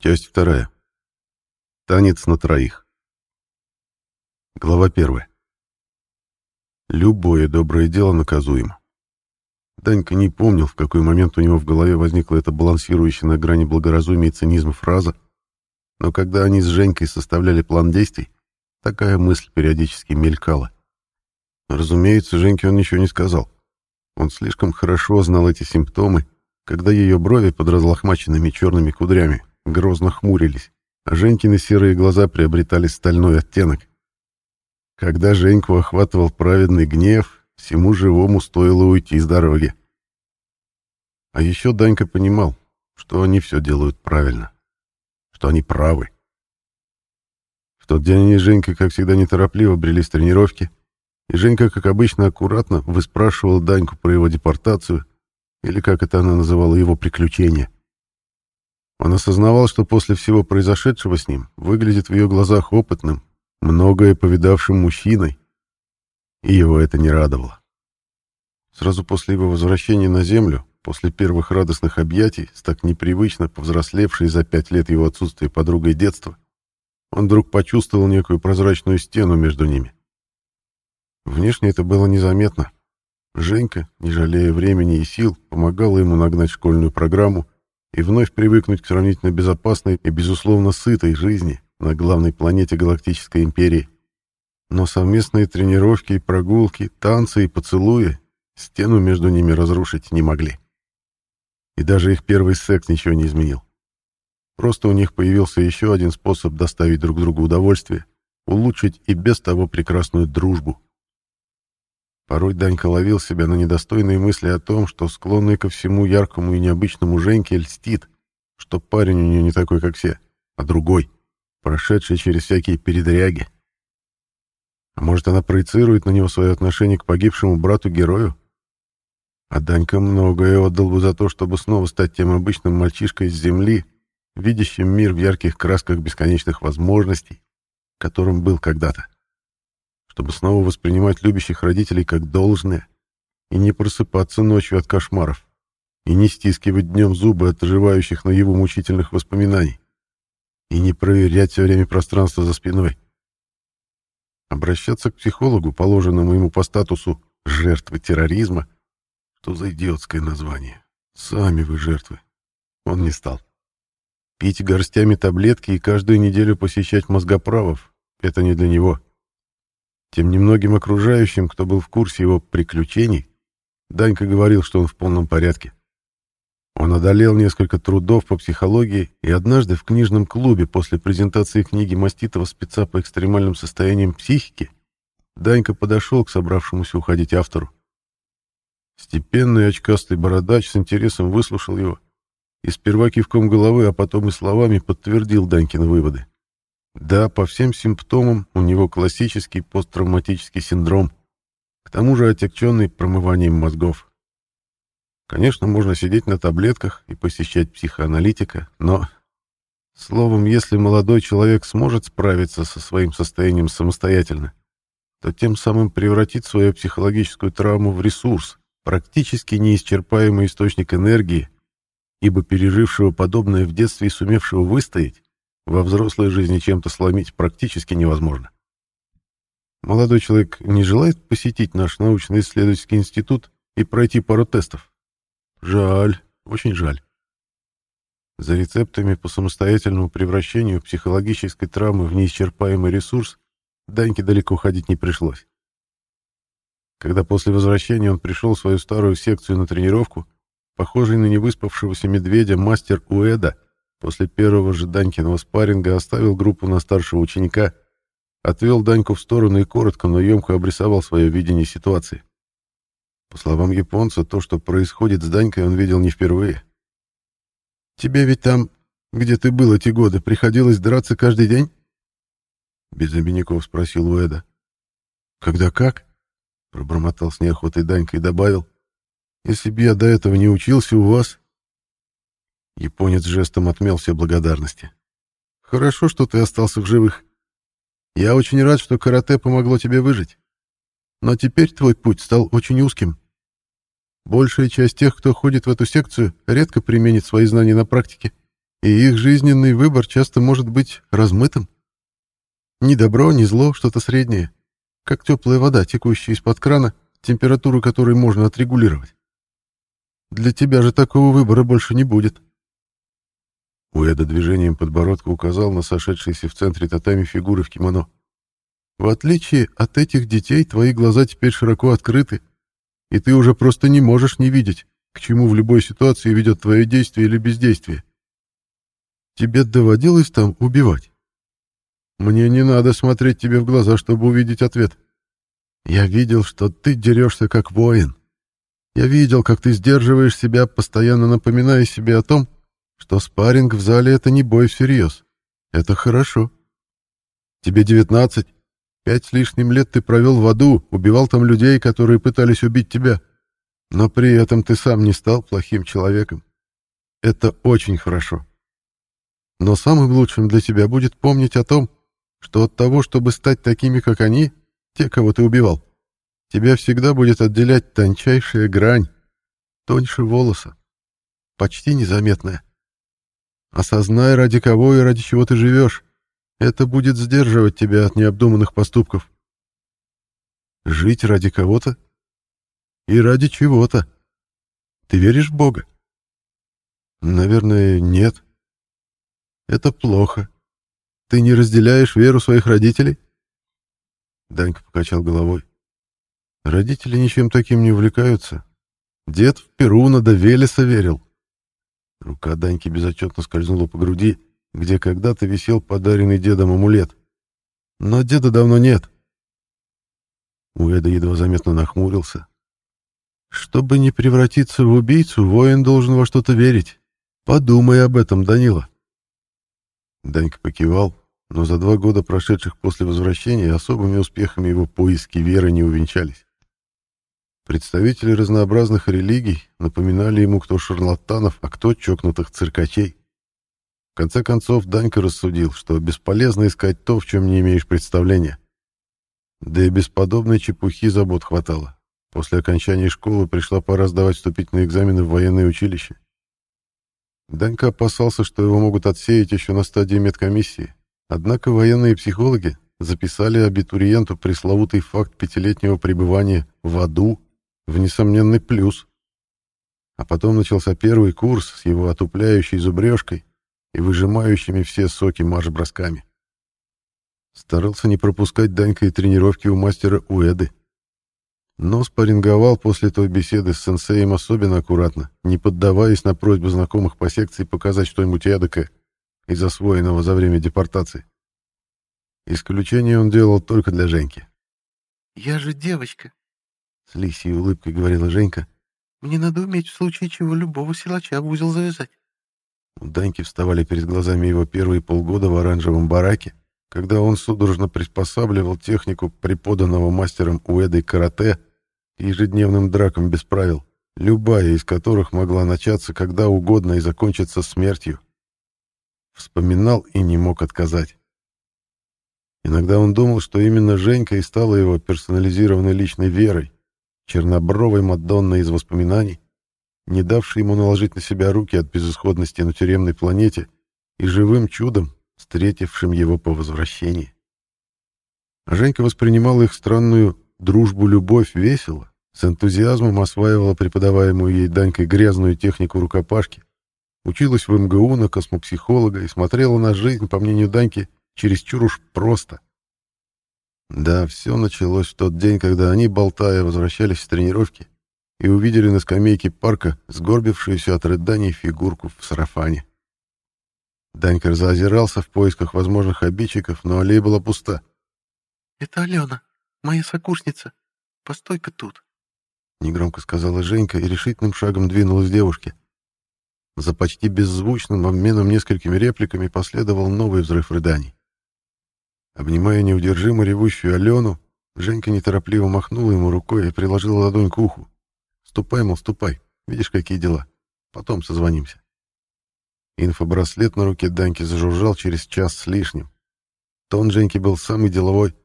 Часть вторая. Танец на троих. Глава первая. Любое доброе дело наказуемо. Данька не помнил, в какой момент у него в голове возникла эта балансирующая на грани благоразумия и цинизма фраза, но когда они с Женькой составляли план действий, такая мысль периодически мелькала. Разумеется, Женьке он ничего не сказал. Он слишком хорошо знал эти симптомы, когда ее брови под разлохмаченными черными кудрями грозно хмурились, а Женькины серые глаза приобретали стальной оттенок. Когда Женьку охватывал праведный гнев, всему живому стоило уйти с дороги. А еще Данька понимал, что они все делают правильно, что они правы. В тот день они с Женькой, как всегда, неторопливо брели с тренировки, и Женька, как обычно, аккуратно выспрашивал Даньку про его депортацию, или, как это она называла, его приключения. Он осознавал, что после всего произошедшего с ним выглядит в ее глазах опытным, многое повидавшим мужчиной, и его это не радовало. Сразу после его возвращения на землю, после первых радостных объятий с так непривычно повзрослевшей за пять лет его отсутствия подругой детства, он вдруг почувствовал некую прозрачную стену между ними. Внешне это было незаметно. Женька, не жалея времени и сил, помогала ему нагнать школьную программу, и вновь привыкнуть к сравнительно безопасной и, безусловно, сытой жизни на главной планете Галактической Империи. Но совместные тренировки и прогулки, танцы и поцелуи стену между ними разрушить не могли. И даже их первый секс ничего не изменил. Просто у них появился еще один способ доставить друг другу удовольствие, улучшить и без того прекрасную дружбу. Порой Данька ловил себя на недостойные мысли о том, что склонный ко всему яркому и необычному Женьке льстит, что парень у нее не такой, как все, а другой, прошедший через всякие передряги. А может, она проецирует на него свое отношение к погибшему брату-герою? А Данька многое отдал бы за то, чтобы снова стать тем обычным мальчишкой с земли, видящим мир в ярких красках бесконечных возможностей, которым был когда-то чтобы снова воспринимать любящих родителей как должное и не просыпаться ночью от кошмаров, и не стискивать днем зубы от оживающих на его мучительных воспоминаний, и не проверять все время пространство за спиной. Обращаться к психологу, положенному ему по статусу жертвы терроризма, что за идиотское название? Сами вы жертвы. Он не стал. Пить горстями таблетки и каждую неделю посещать мозгоправов — это не для него. Тем немногим окружающим, кто был в курсе его приключений, Данька говорил, что он в полном порядке. Он одолел несколько трудов по психологии, и однажды в книжном клубе после презентации книги Маститова спеца по экстремальным состояниям психики Данька подошел к собравшемуся уходить автору. Степенный очкастый бородач с интересом выслушал его и сперва кивком головы, а потом и словами подтвердил Данькины выводы. Да, по всем симптомам у него классический посттравматический синдром, к тому же отягченный промыванием мозгов. Конечно, можно сидеть на таблетках и посещать психоаналитика, но... Словом, если молодой человек сможет справиться со своим состоянием самостоятельно, то тем самым превратит свою психологическую травму в ресурс, практически неисчерпаемый источник энергии, ибо пережившего подобное в детстве и сумевшего выстоять, во взрослой жизни чем-то сломить практически невозможно. Молодой человек не желает посетить наш научно-исследовательский институт и пройти пару тестов? Жаль, очень жаль. За рецептами по самостоятельному превращению психологической травмы в неисчерпаемый ресурс Даньке далеко ходить не пришлось. Когда после возвращения он пришел в свою старую секцию на тренировку, похожий на невыспавшегося медведя мастер Уэда После первого же Данькиного спарринга оставил группу на старшего ученика, отвел Даньку в сторону и коротко, но емко обрисовал свое видение ситуации. По словам японца, то, что происходит с Данькой, он видел не впервые. «Тебе ведь там, где ты был эти годы, приходилось драться каждый день?» Без обиняков спросил Уэда. «Когда как?» — пробормотал с неохотой Данька и добавил. «Если бы я до этого не учился у вас, Японец жестом отмел все благодарности. «Хорошо, что ты остался в живых. Я очень рад, что карате помогло тебе выжить. Но теперь твой путь стал очень узким. Большая часть тех, кто ходит в эту секцию, редко применит свои знания на практике и их жизненный выбор часто может быть размытым. Ни добро, ни зло, что-то среднее, как теплая вода, текущая из-под крана, температуру которой можно отрегулировать. Для тебя же такого выбора больше не будет. Уэда движением подбородка указал на сошедшиеся в центре татами фигуры в кимоно. В отличие от этих детей, твои глаза теперь широко открыты, и ты уже просто не можешь не видеть, к чему в любой ситуации ведет твое действие или бездействие. Тебе доводилось там убивать? Мне не надо смотреть тебе в глаза, чтобы увидеть ответ. Я видел, что ты дерешься как воин. Я видел, как ты сдерживаешь себя, постоянно напоминая себе о том, что спарринг в зале — это не бой всерьез. Это хорошо. Тебе девятнадцать. Пять с лишним лет ты провел в аду, убивал там людей, которые пытались убить тебя. Но при этом ты сам не стал плохим человеком. Это очень хорошо. Но самым лучшим для тебя будет помнить о том, что от того, чтобы стать такими, как они, те, кого ты убивал, тебя всегда будет отделять тончайшая грань, тоньше волоса, почти незаметная. Осознай, ради кого и ради чего ты живешь. Это будет сдерживать тебя от необдуманных поступков. Жить ради кого-то и ради чего-то. Ты веришь в Бога? Наверное, нет. Это плохо. Ты не разделяешь веру своих родителей? Данька покачал головой. Родители ничем таким не увлекаются. Дед в Перуна до Велеса верил. Рука Даньки безотчетно скользнула по груди, где когда-то висел подаренный дедом амулет. Но деда давно нет. Уэда едва заметно нахмурился. Чтобы не превратиться в убийцу, воин должен во что-то верить. Подумай об этом, Данила. Данька покивал, но за два года, прошедших после возвращения, особыми успехами его поиски веры не увенчались. Представители разнообразных религий напоминали ему, кто шарлатанов, а кто чокнутых циркачей. В конце концов, Данька рассудил, что бесполезно искать то, в чем не имеешь представления. Да и без подобной чепухи забот хватало. После окончания школы пришла пора сдавать вступительные экзамены в военное училище. Данька опасался, что его могут отсеять еще на стадии медкомиссии. Однако военные психологи записали абитуриенту пресловутый факт пятилетнего пребывания в аду в несомненный плюс. А потом начался первый курс с его отупляющей зубрежкой и выжимающими все соки марш-бросками. Старался не пропускать Данька и тренировки у мастера Уэды. Но спарринговал после той беседы с сенсеем особенно аккуратно, не поддаваясь на просьбу знакомых по секции показать что-нибудь эдакое из освоенного за время депортации. Исключение он делал только для Женьки. «Я же девочка», — с лисьей улыбкой говорила Женька. «Мне надо уметь в случае чего любого силача в узел завязать». У Даньки вставали перед глазами его первые полгода в оранжевом бараке, когда он судорожно приспосабливал технику преподанного мастером Уэдой карате ежедневным дракам без правил, любая из которых могла начаться когда угодно и закончиться смертью. Вспоминал и не мог отказать. Иногда он думал, что именно Женька и стала его персонализированной личной верой, чернобровой Мадонной из воспоминаний, не давшей ему наложить на себя руки от безысходности на тюремной планете и живым чудом, встретившим его по возвращении. Женька воспринимала их странную дружбу-любовь весело, с энтузиазмом осваивала преподаваемую ей Данькой грязную технику рукопашки, училась в МГУ на космопсихолога и смотрела на жизнь, по мнению Даньки, чересчур уж просто. Да, все началось в тот день, когда они, болтая, возвращались с тренировки и увидели на скамейке парка сгорбившуюся от рыданий фигурку в сарафане. Данька заозирался в поисках возможных обидчиков, но аллея была пуста. «Это Алена, моя сокурсница. Постой-ка тут», — негромко сказала Женька и решительным шагом двинулась к девушке. За почти беззвучным обменом несколькими репликами последовал новый взрыв рыданий. Обнимая неудержимо ревущую Алену, Женька неторопливо махнула ему рукой и приложила ладонь к уху. «Ступай, мол, ступай. Видишь, какие дела. Потом созвонимся». Инфобраслет на руке Даньки зажужжал через час с лишним. Тон Женьки был самый деловой,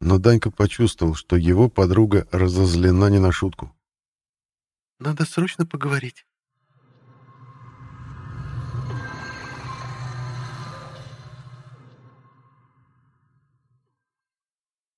но Данька почувствовал, что его подруга разозлена не на шутку. «Надо срочно поговорить.